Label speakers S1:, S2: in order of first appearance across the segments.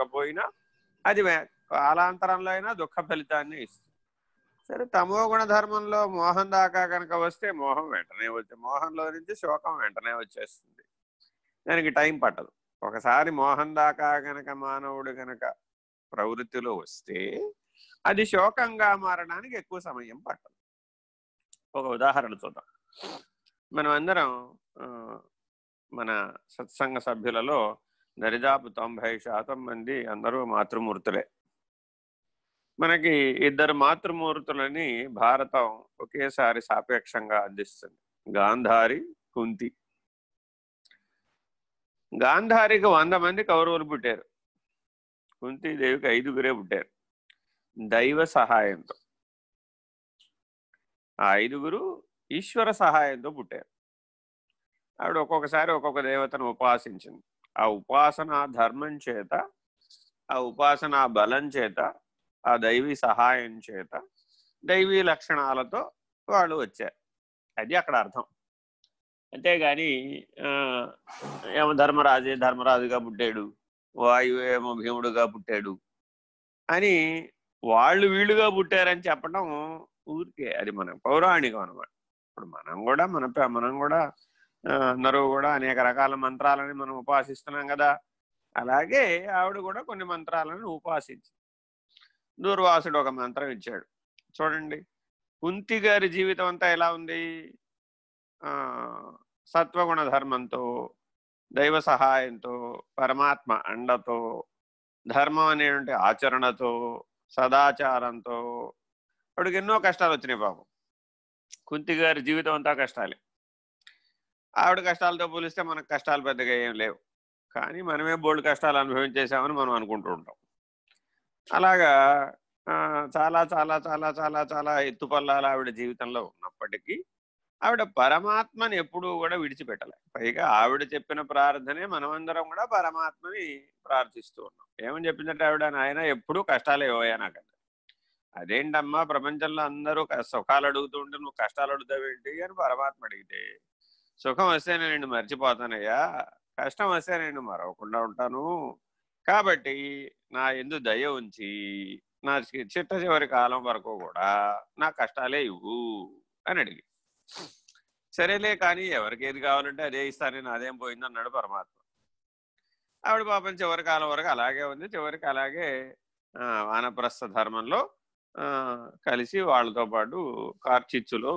S1: ఉండకపోయినా అది కాలాంతరంలో అయినా దుఃఖ ఫలితాన్ని ఇస్తుంది. సరే తమో గుణధర్మంలో మోహం దాకా కనుక వస్తే మోహం వెంటనే వచ్చే మోహంలో నుంచి శోకం వెంటనే వచ్చేస్తుంది. దానికి టైం పట్టదు. ఒకసారి మోహం దాకా గనక మానవుడు గనక ప్రవృత్తిలో వస్తే అది శోకంగా మారడానికి ఎక్కువ సమయం పట్టదు. ఒక ఉదాహరణ చూద్దాం. మనం అందరం మన సత్సంగ సభ్యులలో దరిదాపు తొంభై శాతం మంది అందరూ మాతృమూర్తులే. మనకి ఇద్దరు మాతృమూర్తులని భారతం ఒకేసారి సాపేక్షంగా అందిస్తుంది. గాంధారి కుంతి. గాంధారికి వంద మంది కౌరవులు పుట్టారు. కుంతీదేవికి ఐదుగురే పుట్టారు. దైవ సహాయంతో. ఆ ఐదుగురు ఈశ్వర సహాయంతో పుట్టారు. ఆవిడ ఒక్కొక్కసారి ఒక్కొక్క దేవతను ఉపాసించింది. ఆ ఉపాసన ధర్మం చేత ఆ ఉపాసన బలం చేత ఆ దైవీ సహాయం చేత దైవీ లక్షణాలతో వాళ్ళు వచ్చారు. అది అక్కడ అర్థం. అంతేగాని ఏమో ధర్మరాజే ధర్మరాజుగా పుట్టాడు వాయువు ఏమో భీముడుగా పుట్టాడు అని వాళ్ళు వీళ్ళుగా పుట్టారని చెప్పడం ఊరికే. అది మన పౌరాణికం అనమాట ఇప్పుడు మనం కూడా మన మనం కూడా అందరూ కూడా అనేక రకాల మంత్రాలని మనం ఉపాసిస్తున్నాం కదా. అలాగే ఆవిడ కూడా కొన్ని మంత్రాలను ఉపాసించి దూర్వాసుడు ఒక మంత్రం ఇచ్చాడు. చూడండి. కుంతి గారి జీవితం అంతా ఎలా ఉంది? సత్వగుణ ధర్మంతో దైవ సహాయంతో పరమాత్మ అండతో ధర్మం అనేటువంటి ఆచరణతో సదాచారంతో. వాడికి ఎన్నో కష్టాలు వచ్చినాయి పాపం. కుంతి గారి జీవితం అంతా కష్టాలే. ఆవిడ కష్టాలతో పోలిస్తే మనకు కష్టాలు పెద్దగా ఏం లేవు. కానీ మనమే బోల్డ్ కష్టాలు అనుభవించేసామని మనం అనుకుంటూ ఉంటాం. అలాగా చాలా చాలా చాలా చాలా చాలా ఎత్తుపల్లాలు ఆవిడ జీవితంలో ఉన్నప్పటికీ ఆవిడ పరమాత్మని ఎప్పుడూ కూడా విడిచిపెట్టలే. పైగా ఆవిడ చెప్పిన ప్రార్థనే మనమందరం కూడా పరమాత్మని ప్రార్థిస్తూ ఉన్నాం. ఏమని చెప్పిందంటే ఆవిడ నాయన ఎప్పుడూ కష్టాలే ఇవ్వయా నాకంటే అదేంటమ్మా ప్రపంచంలో అందరూ సుఖాలు అడుగుతూ ఉంటే నువ్వు కష్టాలు అడుగుతావేంటి? అని పరమాత్మ అడిగితే సుఖం వస్తే నేను మర్చిపోతానయ్యా. కష్టం వస్తే నేను మరవకుండా ఉంటాను. కాబట్టి నా ఎందు దయ ఉంచి నా చిట్ట చివరి కాలం వరకు కూడా నా కష్టాలే ఇవ్వు అని అడిగి. సరేలే కానీ ఎవరికి ఏది కావాలంటే అదే ఇస్తానని అదేం పోయింది అన్నాడు పరమాత్మ. ఆవిడ పాపం చివరి కాలం వరకు అలాగే ఉంది. చివరికి అలాగే వానప్రస్థ ధర్మంలో కలిసి వాళ్ళతో పాటు కార్చిచ్చులో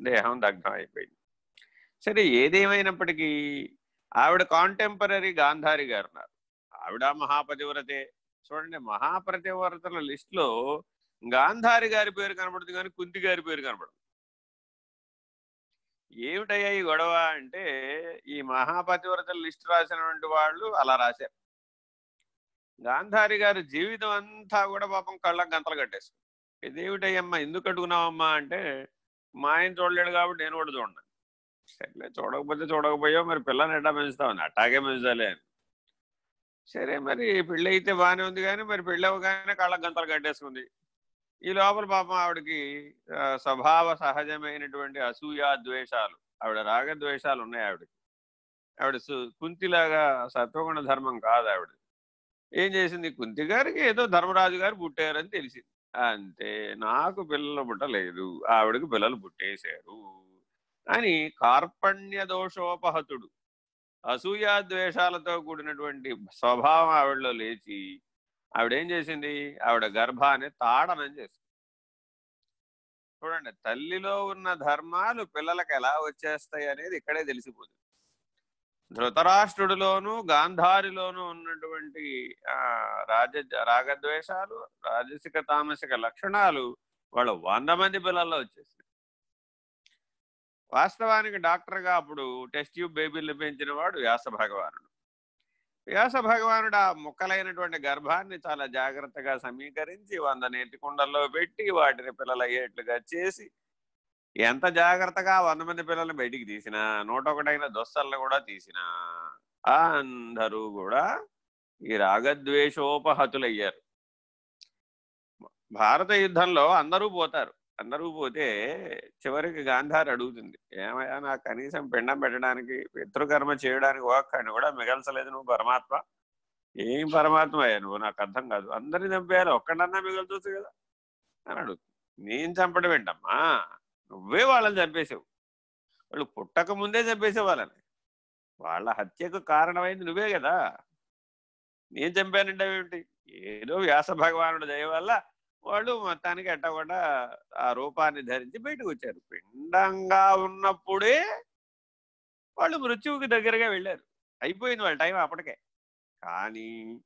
S1: దేహం దగ్ధం అయిపోయింది. సరే ఏదేమైనప్పటికీ ఆవిడ కాంటెంపరీ గాంధారి గారు ఉన్నారు ఆవిడ మహాపతివ్రతే. చూడండి మహాపతివ్రతల లిస్టులో గాంధారి గారి పేరు కనబడుతుంది కానీ కుంతి గారి పేరు కనబడదు. ఏమిటయ్యా ఈ గొడవ అంటే ఈ మహాపతివ్రతల లిస్ట్ రాసినటువంటి వాళ్ళు అలా రాశారు. గాంధారి గారి జీవితం అంతా కూడా పాపం కళ్ళకు గంతలు కట్టేసుకుంది ఇదేమిటయ్యమ్మా ఎందుకు కట్టుకున్నావమ్మా అంటే మా ఆయన చూడలేడు కాబట్టి నేను కూడా చూడను. సరేలే చూడకపోతే చూడకపోయా మరి పిల్లని ఎట్టా పెంచుతామని అట్టాగే పెంచాలి అని సరే మరి పెళ్ళి అయితే బాగానే ఉంది కానీ మరి పెళ్ళి అవ్వగానే కళ్ళ గంతలు కట్టేసుకుంది. ఈ లోపల పాపం ఆవిడకి స్వభావ సహజమైనటువంటి అసూయ ద్వేషాలు ఆవిడ రాగద్వేషాలు ఉన్నాయి ఆవిడకి. ఆవిడ కుంతిలాగా సత్వగుణ ధర్మం కాదు ఆవిడ. ఏం చేసింది? కుంతి గారికి ఏదో ధర్మరాజు గారు పుట్టారని తెలిసింది. అంతే నాకు పిల్లలు పుట్టలేదు ఆవిడకి పిల్లలు పుట్టేశారు. అని కార్పణ్య దోషోపహతుడు. అసూయాద్వేషాలతో కూడినటువంటి స్వభావం ఆవిడలో లేచి ఆవిడేం చేసింది? ఆవిడ గర్భాన్ని తాడనం చేసింది. చూడండి తల్లిలో ఉన్న ధర్మాలు పిల్లలకు ఎలా వచ్చేస్తాయి అనేది ఇక్కడే తెలిసిపోతుంది. ధృతరాష్ట్రుడిలోను గాంధారిలోను ఉన్నటువంటి రాజ రాగద్వేషాలు రాజసిక తామసిక లక్షణాలు వాళ్ళ వంద మంది పిల్లల్లో వచ్చేసి వాస్తవానికి డాక్టర్గా అప్పుడు టెస్ట్ ట్యూబ్ బేబీలు పెంచిన వాడు వ్యాస భగవానుడు. వ్యాస భగవానుడు ఆ ముక్కలైనటువంటి గర్భాన్ని చాలా జాగ్రత్తగా సమీకరించి వంద నేటి కుండల్లో పెట్టి వాటిని పిల్లలు అయ్యేట్లుగా చేసి ఎంత జాగ్రత్తగా వంద మంది పిల్లల్ని బయటికి తీసినా నూట ఒకటైన దొస్తలను కూడా తీసినా అందరూ కూడా ఈ రాగద్వేషోపహతులయ్యారు. భారత యుద్ధంలో అందరూ పోతారు. అందరూ పోతే చివరికి గాంధారి అడుగుతుంది ఏమయ్యా నాకు కనీసం పిండం పెట్టడానికి పితృకర్మ చేయడానికి ఒక్కడిని కూడా మిగల్చలేదు నువ్వు పరమాత్మ. ఏం పరమాత్మ అయ్యా నువ్వు నాకు అర్థం కాదు అందరిని చంపేయాలి ఒక్కడన్నా మిగులుతుంది కదా. అని అడుగుతుంది. నేను చంపడం ఏంటమ్మా? నువ్వే వాళ్ళని చంపేసావు వాళ్ళు పుట్టక ముందే చంపేసే వాళ్ళని. వాళ్ళ హత్యకు కారణమైంది నువ్వే కదా. నేను చంపానంటే ఏమిటి? ఏదో వ్యాస భగవానుడు దయ వల్ల వాళ్ళు మొత్తానికి ఎట్టకుండా ఆ రూపాన్ని ధరించి బయటకు వచ్చారు. పిండంగా ఉన్నప్పుడే వాళ్ళు మృత్యువుకి దగ్గరగా వెళ్ళారు. అయిపోయింది వాళ్ళ టైం అప్పటికే. కానీ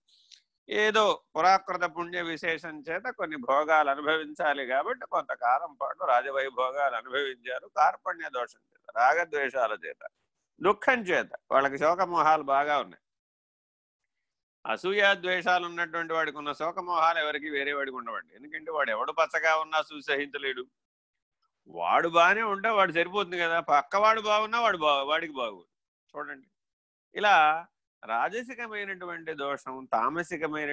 S1: ఏదో పురాకృత పుణ్య విశేషం చేత కొన్ని భోగాలు అనుభవించాలి కాబట్టి కొంతకాలం పాటు రాజవైభోగాలు అనుభవించారు. కార్పణ్య దోషం చేత రాగద్వేషాల చేత దుఃఖం చేత వాళ్ళకి శోకమోహాలు బాగా ఉన్నాయి. అసూయ ద్వేషాలు ఉన్నటువంటి వాడికి ఉన్న శోకమోహాలు ఎవరికి వేరే వాడికి ఉండవండి. ఎందుకంటే వాడు ఎవడు పచ్చగా ఉన్నా సహించలేడు వాడు బాగానే ఉంటే వాడు సరిపోతుంది కదా. పక్కవాడు బాగున్నా వాడు బా వాడికి బాగు చూడండి. ఇలా రాజసికమైనటువంటి దోషం తామసికమైన